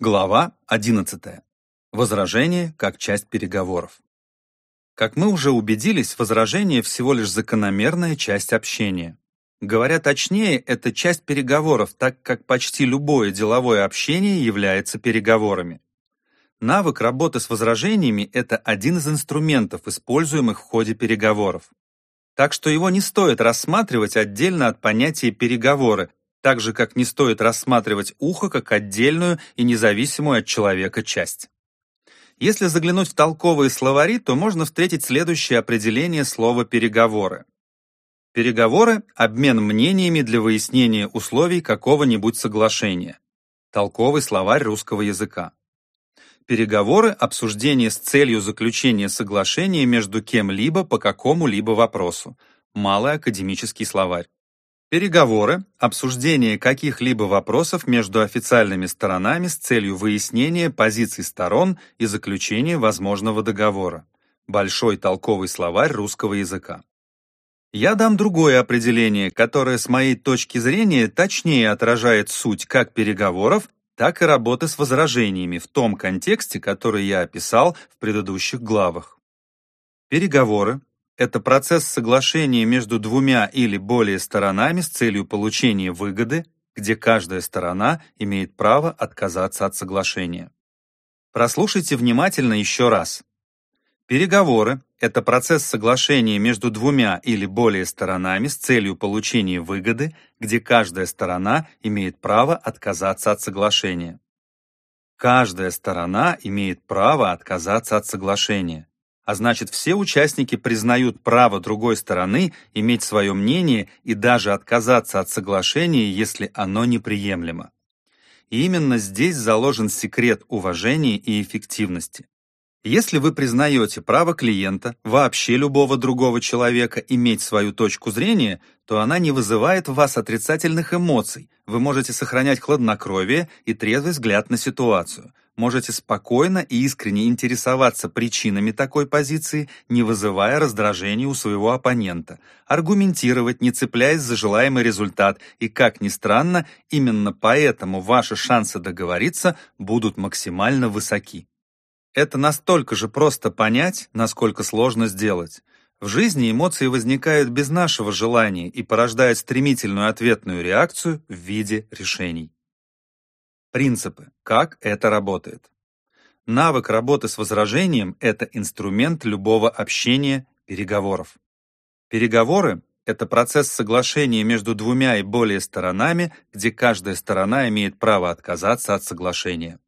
Глава 11. Возражение как часть переговоров. Как мы уже убедились, возражение всего лишь закономерная часть общения. Говоря точнее, это часть переговоров, так как почти любое деловое общение является переговорами. Навык работы с возражениями – это один из инструментов, используемых в ходе переговоров. Так что его не стоит рассматривать отдельно от понятия «переговоры», так же, как не стоит рассматривать ухо как отдельную и независимую от человека часть. Если заглянуть в толковые словари, то можно встретить следующее определение слова «переговоры». Переговоры – обмен мнениями для выяснения условий какого-нибудь соглашения. Толковый словарь русского языка. Переговоры – обсуждение с целью заключения соглашения между кем-либо по какому-либо вопросу. Малый академический словарь. Переговоры – обсуждение каких-либо вопросов между официальными сторонами с целью выяснения позиций сторон и заключения возможного договора. Большой толковый словарь русского языка. Я дам другое определение, которое с моей точки зрения точнее отражает суть как переговоров, так и работы с возражениями в том контексте, который я описал в предыдущих главах. Переговоры это процесс соглашения между двумя или более сторонами с целью получения выгоды, где каждая сторона имеет право отказаться от соглашения. Прослушайте внимательно еще раз. Переговоры – это процесс соглашения между двумя или более сторонами с целью получения выгоды, где каждая сторона имеет право отказаться от соглашения. Каждая сторона имеет право отказаться от соглашения а значит все участники признают право другой стороны иметь свое мнение и даже отказаться от соглашения, если оно неприемлемо. И именно здесь заложен секрет уважения и эффективности. Если вы признаете право клиента, вообще любого другого человека, иметь свою точку зрения, то она не вызывает в вас отрицательных эмоций, вы можете сохранять хладнокровие и трезвый взгляд на ситуацию, можете спокойно и искренне интересоваться причинами такой позиции, не вызывая раздражения у своего оппонента, аргументировать, не цепляясь за желаемый результат, и, как ни странно, именно поэтому ваши шансы договориться будут максимально высоки. Это настолько же просто понять, насколько сложно сделать. В жизни эмоции возникают без нашего желания и порождают стремительную ответную реакцию в виде решений. Принципы. Как это работает? Навык работы с возражением – это инструмент любого общения, переговоров. Переговоры – это процесс соглашения между двумя и более сторонами, где каждая сторона имеет право отказаться от соглашения.